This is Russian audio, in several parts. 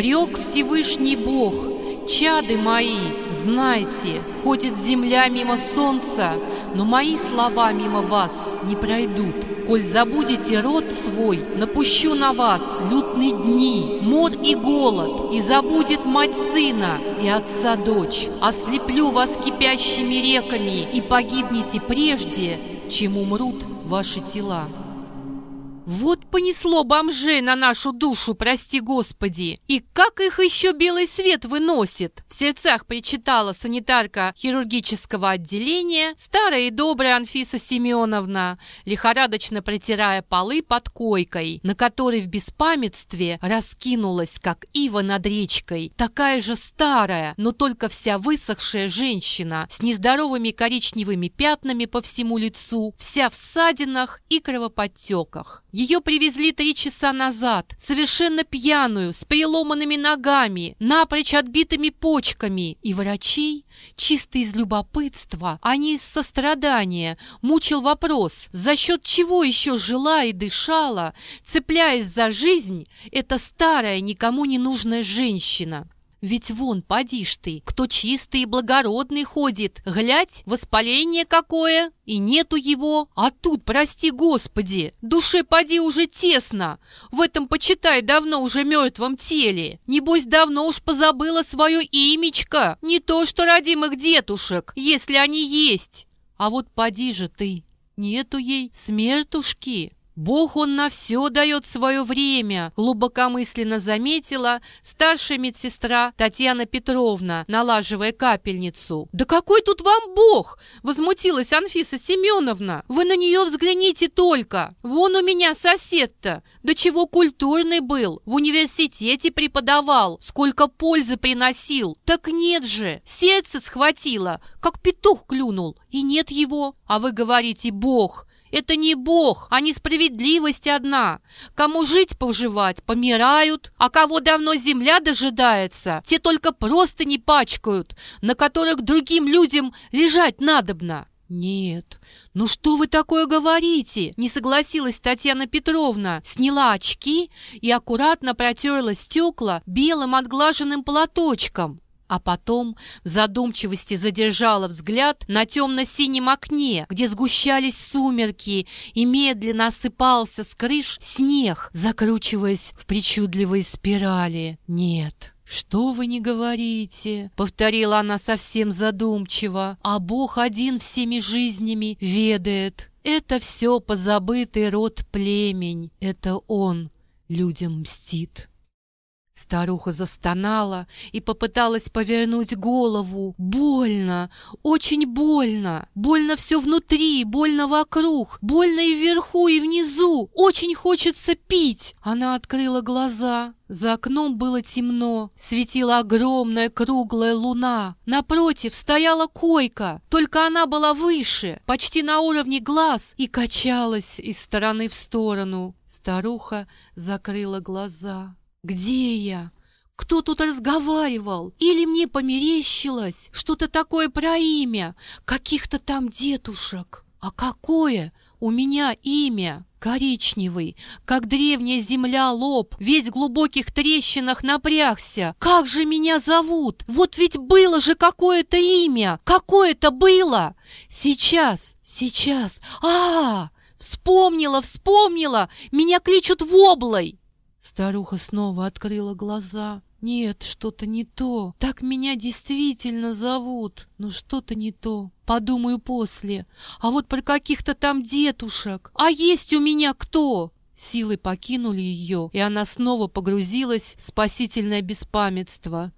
рек Всевышний Бог, чады мои, знайте, ходит земля мимо солнца, но мои слова мимо вас не пройдут. Коль забудете род свой, напущу на вас лютные дни, мор и голод, и забудет мать сына и отца дочь. Ослеплю вас кипящими реками, и погибнете прежде, чем умрут ваши тела. Вот понесло бомжей на нашу душу, прости господи. И как их еще белый свет выносит? В сердцах причитала санитарка хирургического отделения, старая и добрая Анфиса Семеновна, лихорадочно протирая полы под койкой, на которой в беспамятстве раскинулась, как ива над речкой, такая же старая, но только вся высохшая женщина с нездоровыми коричневыми пятнами по всему лицу, вся в ссадинах и кровоподтеках. Ее привезли три часа назад, совершенно пьяную, с переломанными ногами, напрочь отбитыми почками. И врачей, чисто из любопытства, а не из сострадания, мучил вопрос, за счет чего еще жила и дышала, цепляясь за жизнь, эта старая, никому не нужная женщина. Ведь вон, поди ж ты, кто чистый и благородный ходит, глядь, воспаление какое, и нету его. А тут, прости господи, душе поди уже тесно, в этом, почитай, давно уже мертвом теле. Небось, давно уж позабыла свое имечко, не то что родимых детушек, если они есть. А вот поди же ты, нету ей смертушки». Бог он на все дает свое время, глубокомысленно заметила старшая медсестра Татьяна Петровна, налаживая капельницу. Да какой тут вам Бог? Возмутилась Анфиса Семеновна. Вы на нее взгляните только. Вон у меня сосед-то. Да чего культурный был. В университете преподавал. Сколько пользы приносил. Так нет же. Сердце схватило, как петух клюнул. И нет его. А вы говорите «Бог». Это не Бог, а несправедливость одна. Кому жить поживать, помирают, а кого давно земля дожидается, те только просто не пачкают, на которых другим людям лежать надобно. Нет, ну что вы такое говорите? Не согласилась Татьяна Петровна, сняла очки и аккуратно протерла стекла белым отглаженным платочком а потом в задумчивости задержала взгляд на темно-синем окне, где сгущались сумерки и медленно осыпался с крыш снег, закручиваясь в причудливой спирали. «Нет». «Что вы не говорите?» — повторила она совсем задумчиво. «А Бог один всеми жизнями ведает. Это все позабытый род племень. Это Он людям мстит». Старуха застонала и попыталась повернуть голову. Больно, очень больно. Больно все внутри, больно вокруг, больно и вверху, и внизу. Очень хочется пить. Она открыла глаза. За окном было темно, светила огромная круглая луна. Напротив стояла койка, только она была выше, почти на уровне глаз, и качалась из стороны в сторону. Старуха закрыла глаза. Где я? Кто тут разговаривал? Или мне померещилось что-то такое про имя каких-то там дедушек? А какое у меня имя? Коричневый, как древняя земля лоб, весь в глубоких трещинах напрягся. Как же меня зовут? Вот ведь было же какое-то имя. Какое-то было. Сейчас, сейчас. А, -а, -а вспомнила, вспомнила. Меня кличут Воблой. Старуха снова открыла глаза. «Нет, что-то не то. Так меня действительно зовут. Но что-то не то. Подумаю после. А вот про каких-то там детушек. А есть у меня кто?» Силы покинули ее, и она снова погрузилась в спасительное беспамятство.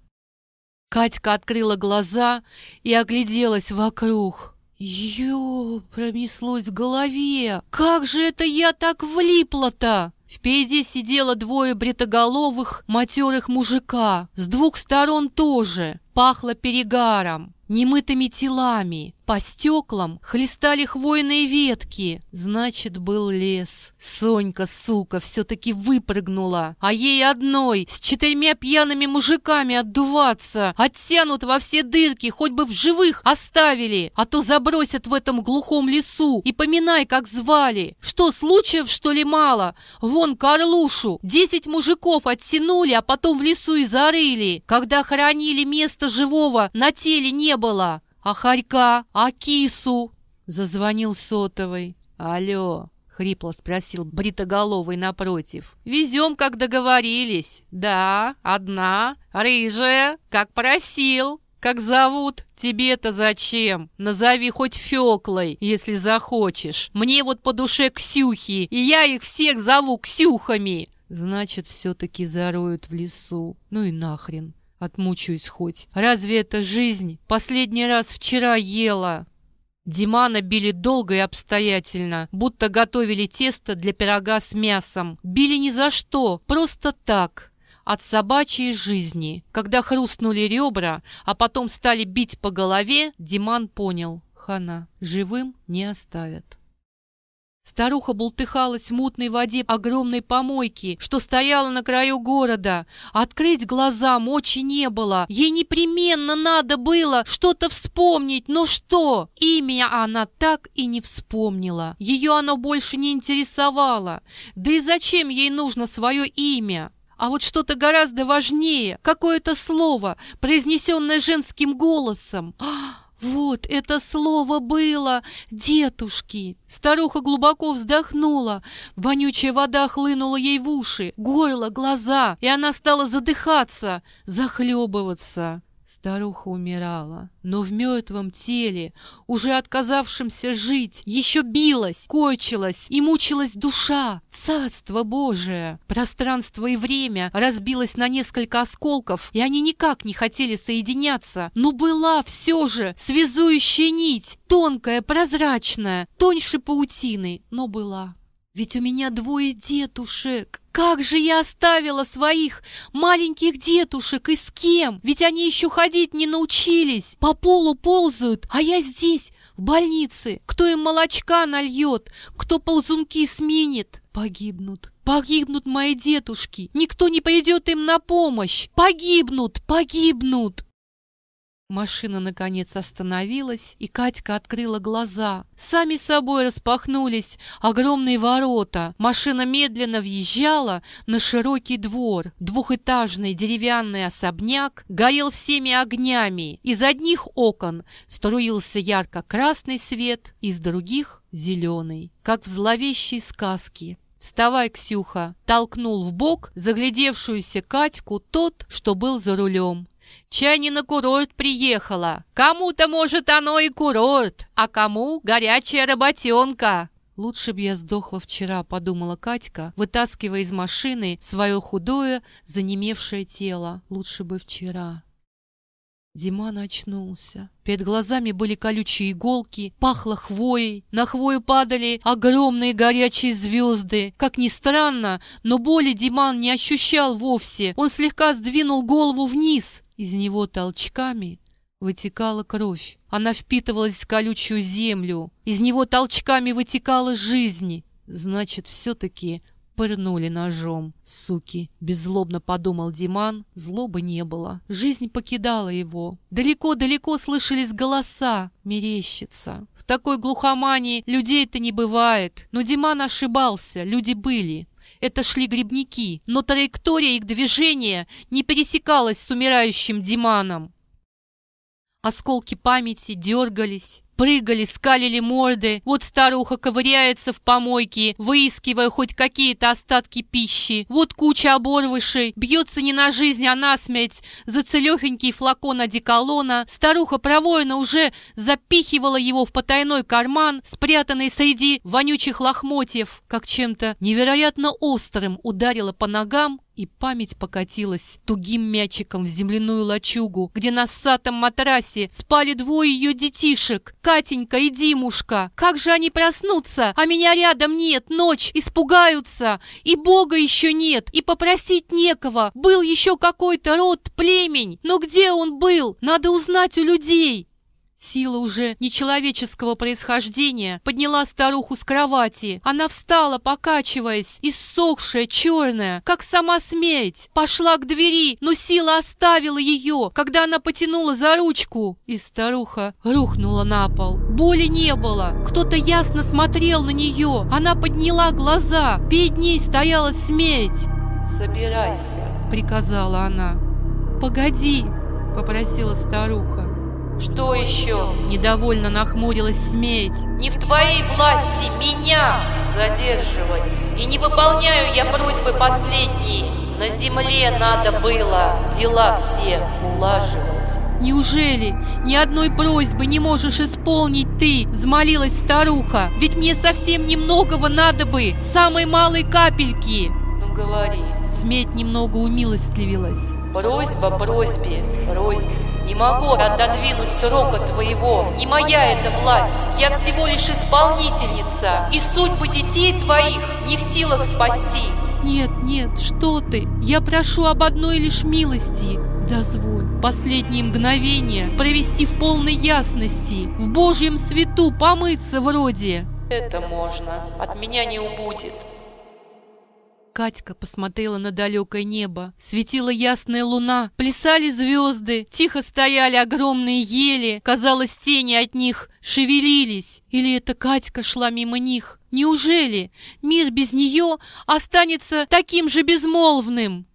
Катька открыла глаза и огляделась вокруг. «Ё!» — пронеслось в голове. «Как же это я так влипла-то?» Впереди сидело двое бритоголовых, матерых мужика. С двух сторон тоже. Пахло перегаром, немытыми телами. По стеклам хлестали хвойные ветки. Значит, был лес. Сонька, сука, все-таки выпрыгнула. А ей одной, с четырьмя пьяными мужиками отдуваться. Оттянут во все дырки, хоть бы в живых оставили. А то забросят в этом глухом лесу. И поминай, как звали. Что, случаев, что ли, мало? Вон Карлушу. Десять мужиков оттянули, а потом в лесу и зарыли. Когда хоронили место живого, на теле не было. «А Харька? А кису?» Зазвонил сотовый. «Алло!» — хрипло спросил бритоголовый напротив. «Везем, как договорились. Да, одна, рыжая, как просил. Как зовут? Тебе-то зачем? Назови хоть Фёклой, если захочешь. Мне вот по душе Ксюхи, и я их всех зову Ксюхами!» «Значит, все-таки зароют в лесу. Ну и нахрен!» Отмучаюсь хоть. Разве это жизнь? Последний раз вчера ела. Димана били долго и обстоятельно, будто готовили тесто для пирога с мясом. Били ни за что, просто так. От собачьей жизни. Когда хрустнули ребра, а потом стали бить по голове, Диман понял. Хана, живым не оставят. Старуха бултыхалась в мутной воде огромной помойки, что стояла на краю города. Открыть глаза мочи не было. Ей непременно надо было что-то вспомнить. Но что? Имя она так и не вспомнила. Ее оно больше не интересовало. Да и зачем ей нужно свое имя? А вот что-то гораздо важнее, какое-то слово, произнесенное женским голосом. Ах! Вот это слово было «дедушки». Старуха глубоко вздохнула. Вонючая вода хлынула ей в уши, горло, глаза, и она стала задыхаться, захлебываться. Старуха умирала, но в мертвом теле, уже отказавшемся жить, еще билась, кочилась и мучилась душа. Царство Божие! Пространство и время разбилось на несколько осколков, и они никак не хотели соединяться. Но была все же связующая нить, тонкая, прозрачная, тоньше паутины, но была. Ведь у меня двое дедушек. Как же я оставила своих маленьких дедушек и с кем? Ведь они еще ходить не научились. По полу ползают, а я здесь, в больнице. Кто им молочка нальет? Кто ползунки сменит? Погибнут. Погибнут мои дедушки. Никто не пойдет им на помощь. Погибнут, погибнут. Машина, наконец, остановилась, и Катька открыла глаза. Сами собой распахнулись огромные ворота. Машина медленно въезжала на широкий двор. Двухэтажный деревянный особняк горел всеми огнями. Из одних окон струился ярко-красный свет, из других — зеленый, как в зловещей сказке. «Вставай, Ксюха!» — толкнул в бок заглядевшуюся Катьку тот, что был за рулем. Чай не на курорт приехала. Кому-то, может, оно и курорт, а кому горячая работенка. «Лучше б я сдохла вчера», — подумала Катька, вытаскивая из машины свое худое, занемевшее тело. «Лучше бы вчера». Диман очнулся. Перед глазами были колючие иголки, пахло хвоей, на хвою падали огромные горячие звезды. Как ни странно, но боли Диман не ощущал вовсе. Он слегка сдвинул голову вниз. Из него толчками вытекала кровь. Она впитывалась в колючую землю. Из него толчками вытекала жизнь. Значит, все-таки пырнули ножом. Суки, беззлобно подумал Диман, злобы не было. Жизнь покидала его. Далеко-далеко слышались голоса, мерещится. В такой глухомании людей-то не бывает. Но Диман ошибался, люди были. Это шли грибники, но траектория их движения не пересекалась с умирающим Диманом. Осколки памяти дергались, Прыгали, скалили морды. Вот старуха ковыряется в помойке, выискивая хоть какие-то остатки пищи. Вот куча оборвышей. Бьется не на жизнь, а на смерть. За целехонький флакон одеколона. Старуха проворно уже запихивала его в потайной карман, спрятанный среди вонючих лохмотьев, как чем-то невероятно острым ударила по ногам и память покатилась тугим мячиком в земляную лачугу, где на ссатом матрасе спали двое ее детишек, Катенька и Димушка. Как же они проснутся, а меня рядом нет, ночь, испугаются, и Бога еще нет, и попросить некого. Был еще какой-то род, племень, но где он был? Надо узнать у людей. Сила уже нечеловеческого происхождения подняла старуху с кровати. Она встала, покачиваясь, иссохшая, черная, как сама смерть. Пошла к двери, но сила оставила ее, когда она потянула за ручку. И старуха рухнула на пол. Боли не было. Кто-то ясно смотрел на нее. Она подняла глаза. Перед ней стояла смерть. «Собирайся», — приказала она. «Погоди», — попросила старуха. «Что еще?» – недовольно нахмурилась смерть. «Не в твоей власти меня задерживать. И не выполняю я просьбы последние. На земле надо было дела все улаживать». «Неужели ни одной просьбы не можешь исполнить ты?» – взмолилась старуха. «Ведь мне совсем немногого надо бы, самой малой капельки!» «Ну говори!» Смерть немного умилостливилась. «Просьба просьбе, рознь. Не могу отодвинуть срока твоего, не моя эта власть, я всего лишь исполнительница, и судьбы детей твоих не в силах спасти. Нет, нет, что ты, я прошу об одной лишь милости. Дозволь последние мгновения провести в полной ясности, в Божьем свету помыться вроде. Это можно, от меня не убудет. Катька посмотрела на далекое небо. Светила ясная луна, плясали звезды, тихо стояли огромные ели. Казалось, тени от них шевелились. Или это Катька шла мимо них? Неужели мир без нее останется таким же безмолвным?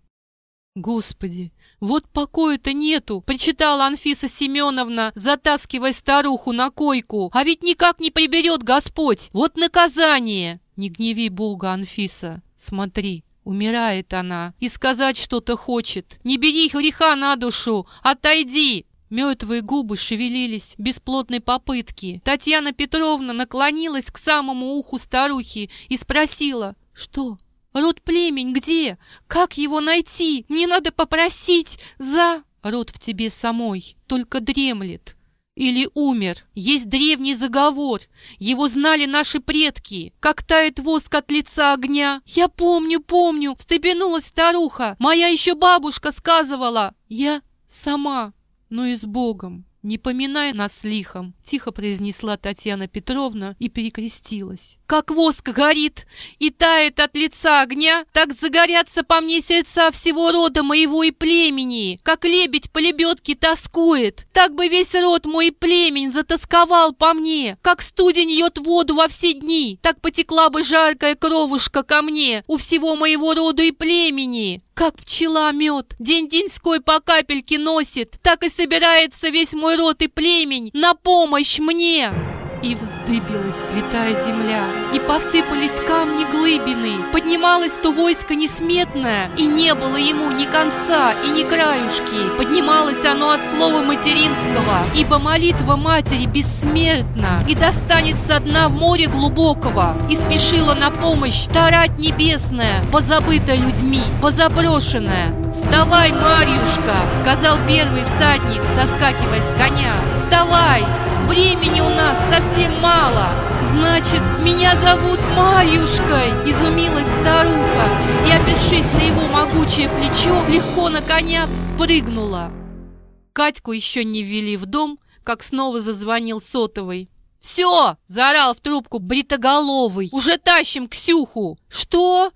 Господи, вот покоя-то нету, причитала Анфиса Семеновна, затаскивая старуху на койку. А ведь никак не приберет Господь. Вот наказание. Не гневи Бога, Анфиса. Смотри, умирает она, и сказать что-то хочет. Не бери греха на душу, отойди!» Мертвые губы шевелились без плотной попытки. Татьяна Петровна наклонилась к самому уху старухи и спросила, «Что? Род племень где? Как его найти? Мне надо попросить за...» «Род в тебе самой, только дремлет или умер. Есть древний заговор. Его знали наши предки. Как тает воск от лица огня. Я помню, помню, встрепенулась старуха. Моя еще бабушка сказывала. Я сама, но и с Богом. «Не поминай нас лихом», — тихо произнесла Татьяна Петровна и перекрестилась. «Как воск горит и тает от лица огня, так загорятся по мне сердца всего рода моего и племени. Как лебедь по лебедке тоскует, так бы весь род мой и племень затасковал по мне. Как студень льет воду во все дни, так потекла бы жаркая кровушка ко мне у всего моего рода и племени. Как пчела мед, день-деньской по капельке носит, так и собирается весь мой род и племень на помощь мне!» И вздыбилась святая земля, и посыпались камни глыбины. Поднималось то войско несметное, и не было ему ни конца и ни краюшки. Поднималось оно от слова материнского, ибо молитва матери бессмертна, и достанется одна в море глубокого. И спешила на помощь тарать небесная, позабытая людьми, позаброшенная. «Вставай, Марьюшка!» — сказал первый всадник, соскакивая с коня. «Вставай! Времени у нас совсем мало. Значит, меня зовут Марьюшкой, изумилась старуха и, опершись на его могучее плечо, легко на коня вспрыгнула. Катьку еще не ввели в дом, как снова зазвонил сотовый. «Все!» – заорал в трубку бритоголовый. «Уже тащим Ксюху!» «Что?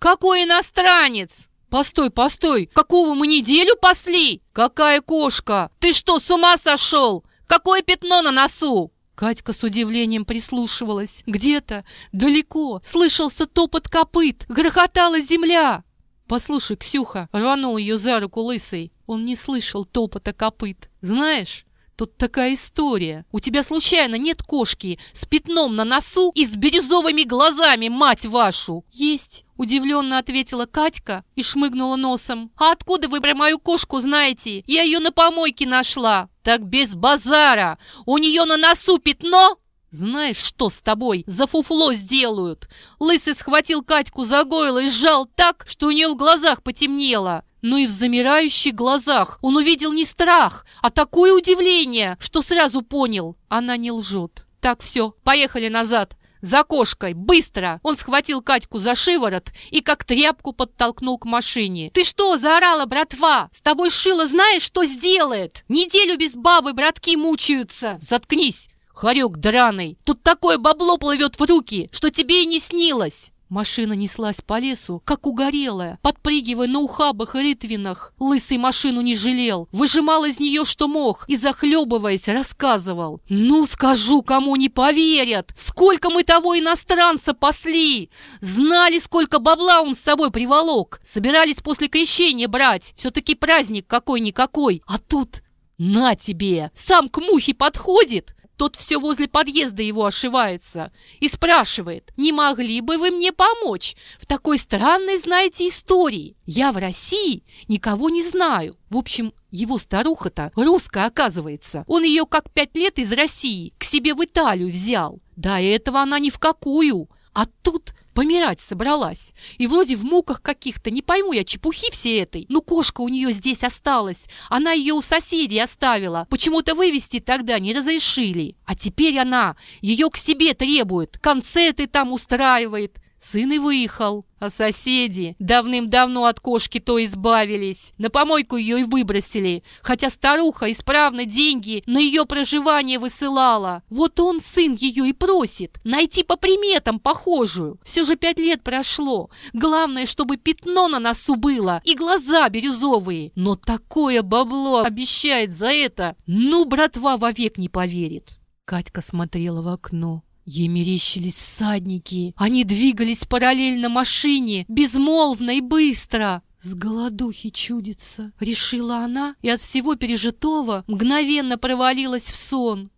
Какой иностранец?» «Постой, постой! Какого мы неделю пасли? Какая кошка? Ты что, с ума сошел? Какое пятно на носу?» Катька с удивлением прислушивалась. Где-то, далеко, слышался топот копыт, грохотала земля. «Послушай, Ксюха!» — рванул ее за руку лысый. Он не слышал топота копыт. «Знаешь, тут такая история. У тебя случайно нет кошки с пятном на носу и с бирюзовыми глазами, мать вашу?» «Есть!» — удивленно ответила Катька и шмыгнула носом. «А откуда вы про мою кошку знаете? Я ее на помойке нашла!» «Так без базара! У нее на носу пятно!» «Знаешь, что с тобой? За фуфло сделают!» Лысый схватил Катьку за горло и сжал так, что у нее в глазах потемнело. Но и в замирающих глазах он увидел не страх, а такое удивление, что сразу понял, она не лжет. «Так, все, поехали назад!» За кошкой! Быстро!» Он схватил Катьку за шиворот и как тряпку подтолкнул к машине. «Ты что, заорала, братва? С тобой Шила знаешь, что сделает? Неделю без бабы братки мучаются!» «Заткнись!» Хорек драный, тут такое бабло плывет в руки, что тебе и не снилось. Машина неслась по лесу, как угорелая, подпрыгивая на ухабах и рытвинах. Лысый машину не жалел, выжимал из нее что мог и, захлебываясь, рассказывал. «Ну, скажу, кому не поверят! Сколько мы того иностранца пасли! Знали, сколько бабла он с собой приволок! Собирались после крещения брать! Все-таки праздник какой-никакой! А тут на тебе! Сам к мухе подходит!» Тот все возле подъезда его ошивается и спрашивает, не могли бы вы мне помочь в такой странной, знаете, истории? Я в России никого не знаю. В общем, его старуха-то русская оказывается. Он ее как пять лет из России к себе в Италию взял. До этого она ни в какую. А тут Помирать собралась. И вроде в муках каких-то, не пойму я, чепухи все этой. Ну, кошка у нее здесь осталась. Она ее у соседей оставила. Почему-то вывести тогда не разрешили. А теперь она ее к себе требует. Концерты там устраивает. Сын и выехал, а соседи давным-давно от кошки то избавились. На помойку ее и выбросили, хотя старуха исправно деньги на ее проживание высылала. Вот он, сын ее, и просит найти по приметам похожую. Все же пять лет прошло. Главное, чтобы пятно на носу было и глаза бирюзовые. Но такое бабло обещает за это. Ну, братва вовек не поверит. Катька смотрела в окно. Ей мерещились всадники. Они двигались параллельно машине, безмолвно и быстро. «С голодухи чудится», — решила она, и от всего пережитого мгновенно провалилась в сон.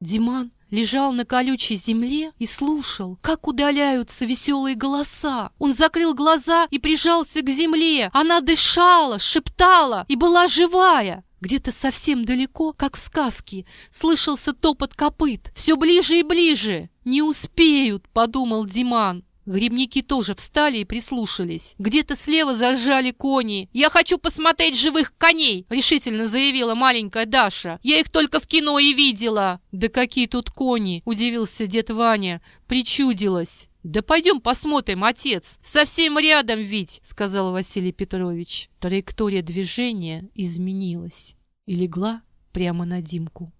Диман лежал на колючей земле и слушал, как удаляются веселые голоса. Он закрыл глаза и прижался к земле. Она дышала, шептала и была живая. Где-то совсем далеко, как в сказке, слышался топот копыт. Все ближе и ближе. «Не успеют», — подумал Диман. Грибники тоже встали и прислушались. Где-то слева заржали кони. «Я хочу посмотреть живых коней!» — решительно заявила маленькая Даша. «Я их только в кино и видела!» «Да какие тут кони!» — удивился дед Ваня. «Причудилось!» «Да пойдем посмотрим, отец! Совсем рядом ведь!» — сказал Василий Петрович. Траектория движения изменилась и легла прямо на Димку.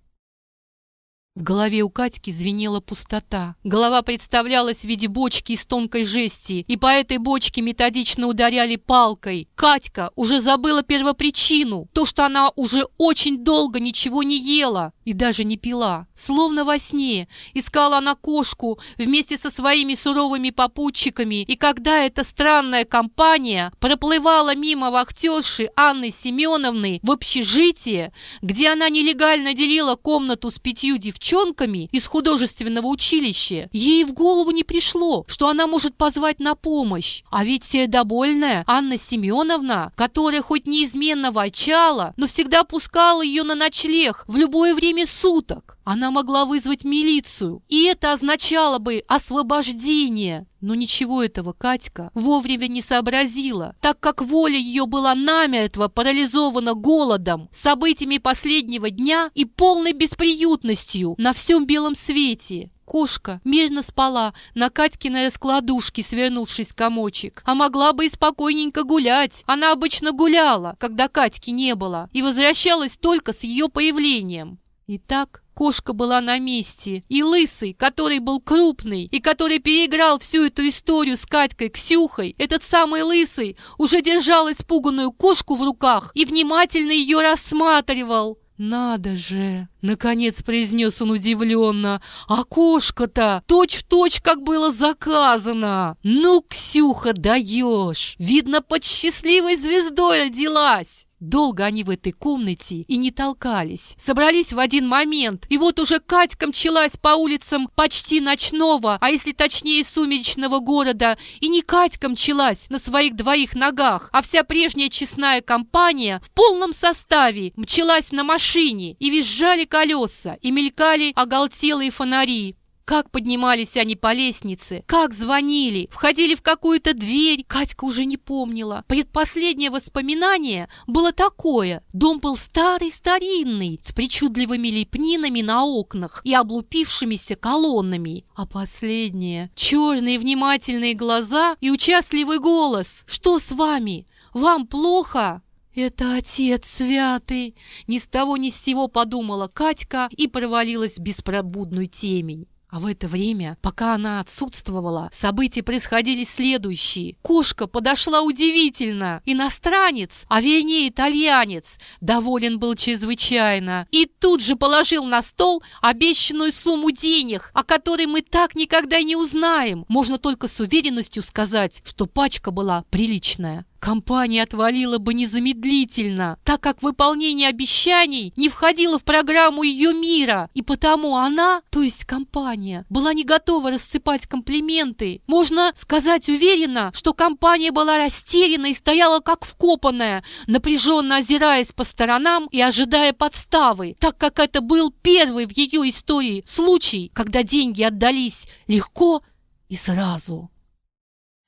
В голове у Катьки звенела пустота. Голова представлялась в виде бочки из тонкой жести, и по этой бочке методично ударяли палкой. Катька уже забыла первопричину, то, что она уже очень долго ничего не ела и даже не пила. Словно во сне искала она кошку вместе со своими суровыми попутчиками, и когда эта странная компания проплывала мимо вахтерши Анны Семеновны в общежитие, где она нелегально делила комнату с пятью девчонками, девчонками из художественного училища, ей в голову не пришло, что она может позвать на помощь. А ведь сердобольная Анна Семеновна, которая хоть неизменно ворчала, но всегда пускала ее на ночлег в любое время суток. Она могла вызвать милицию, и это означало бы освобождение. Но ничего этого Катька вовремя не сообразила, так как воля ее была намертво парализована голодом, событиями последнего дня и полной бесприютностью на всем белом свете. Кошка мирно спала на Катькиной раскладушке, свернувшись комочек. А могла бы и спокойненько гулять. Она обычно гуляла, когда Катьки не было, и возвращалась только с ее появлением. И так Кошка была на месте, и Лысый, который был крупный, и который переиграл всю эту историю с Катькой Ксюхой, этот самый Лысый уже держал испуганную кошку в руках и внимательно ее рассматривал. «Надо же!» — наконец произнес он удивленно. «А кошка-то точь-в-точь, как было заказано! Ну, Ксюха, даешь! Видно, под счастливой звездой родилась!» Долго они в этой комнате и не толкались. Собрались в один момент, и вот уже Катька мчалась по улицам почти ночного, а если точнее сумеречного города, и не Катька мчалась на своих двоих ногах, а вся прежняя честная компания в полном составе мчалась на машине, и визжали колеса, и мелькали оголтелые фонари. Как поднимались они по лестнице, как звонили, входили в какую-то дверь, Катька уже не помнила. Предпоследнее воспоминание было такое. Дом был старый-старинный, с причудливыми лепнинами на окнах и облупившимися колоннами. А последнее — черные внимательные глаза и участливый голос. «Что с вами? Вам плохо?» «Это отец святый!» Ни с того ни с сего подумала Катька и провалилась в беспробудную темень. А в это время, пока она отсутствовала, события происходили следующие. Кошка подошла удивительно. Иностранец, а вернее итальянец, доволен был чрезвычайно. И тут же положил на стол обещанную сумму денег, о которой мы так никогда не узнаем. Можно только с уверенностью сказать, что пачка была приличная. Компания отвалила бы незамедлительно, так как выполнение обещаний не входило в программу ее мира, и потому она, то есть компания, была не готова рассыпать комплименты. Можно сказать уверенно, что компания была растеряна и стояла как вкопанная, напряженно озираясь по сторонам и ожидая подставы, так как это был первый в ее истории случай, когда деньги отдались легко и сразу.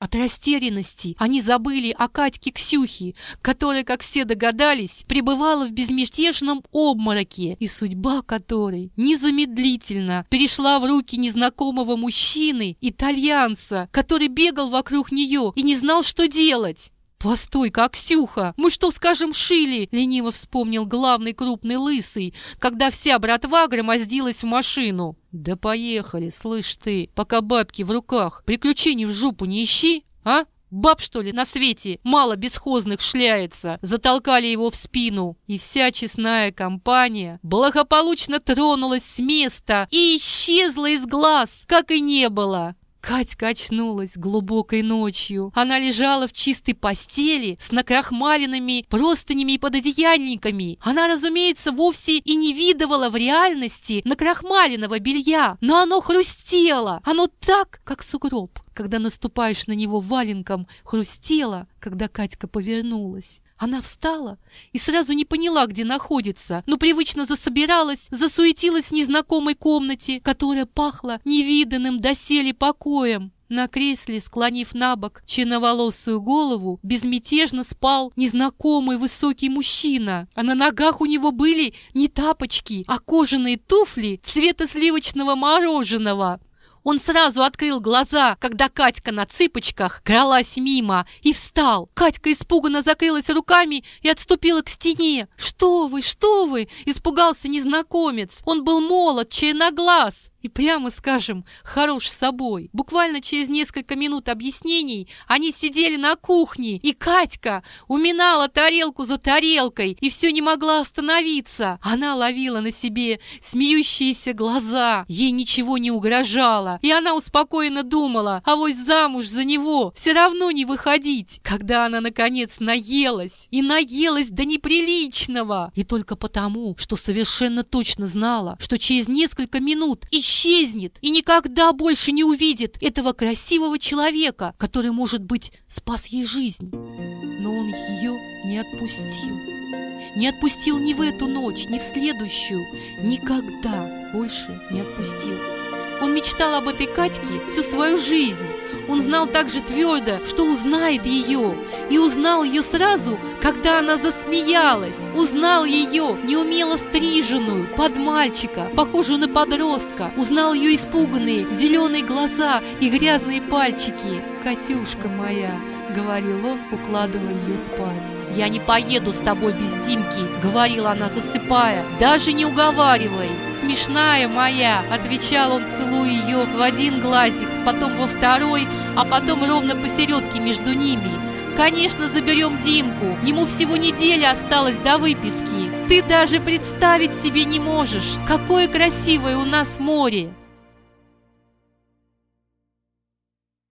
От растерянности они забыли о Катьке Ксюхе, которая, как все догадались, пребывала в безмятежном обмороке, и судьба которой незамедлительно перешла в руки незнакомого мужчины, итальянца, который бегал вокруг нее и не знал, что делать. «Постой-ка, Ксюха, мы что, скажем, шили?» — лениво вспомнил главный крупный лысый, когда вся братва громоздилась в машину. «Да поехали, слышь ты, пока бабки в руках, приключений в жопу не ищи, а?» Баб, что ли, на свете мало бесхозных шляется. Затолкали его в спину. И вся честная компания благополучно тронулась с места и исчезла из глаз, как и не было. Катька очнулась глубокой ночью. Она лежала в чистой постели с накрахмаленными простынями и пододеяльниками. Она, разумеется, вовсе и не видывала в реальности накрахмаленного белья, но оно хрустело. Оно так, как сугроб. Когда наступаешь на него валенком, хрустело, когда Катька повернулась. Она встала и сразу не поняла, где находится, но привычно засобиралась, засуетилась в незнакомой комнате, которая пахла невиданным доселе покоем. На кресле, склонив на бок чиноволосую голову, безмятежно спал незнакомый высокий мужчина, а на ногах у него были не тапочки, а кожаные туфли цвета сливочного мороженого. Он сразу открыл глаза, когда Катька на цыпочках кралась мимо и встал. Катька испуганно закрылась руками и отступила к стене. «Что вы, что вы?» – испугался незнакомец. Он был молод, черноглаз и, прямо скажем, хорош собой. Буквально через несколько минут объяснений они сидели на кухне, и Катька уминала тарелку за тарелкой и все не могла остановиться. Она ловила на себе смеющиеся глаза, ей ничего не угрожало, и она успокоенно думала, а вось замуж за него все равно не выходить. Когда она, наконец, наелась, и наелась до неприличного, и только потому, что совершенно точно знала, что через несколько минут исчезнет исчезнет и никогда больше не увидит этого красивого человека, который, может быть, спас ей жизнь. Но он ее не отпустил. Не отпустил ни в эту ночь, ни в следующую. Никогда больше не отпустил. Он мечтал об этой Катьке всю свою жизнь. Он знал также твердо, что узнает ее, и узнал ее сразу, когда она засмеялась. Узнал ее, неумело стриженную, под мальчика, похожую на подростка. Узнал ее испуганные, зеленые глаза и грязные пальчики. «Катюшка моя!» — говорил он, укладывая ее спать. «Я не поеду с тобой без Димки», — говорила она, засыпая. «Даже не уговаривай!» «Смешная моя!» — отвечал он, целуя ее в один глазик, потом во второй, а потом ровно посередке между ними. «Конечно, заберем Димку. Ему всего неделя осталось до выписки. Ты даже представить себе не можешь, какое красивое у нас море!»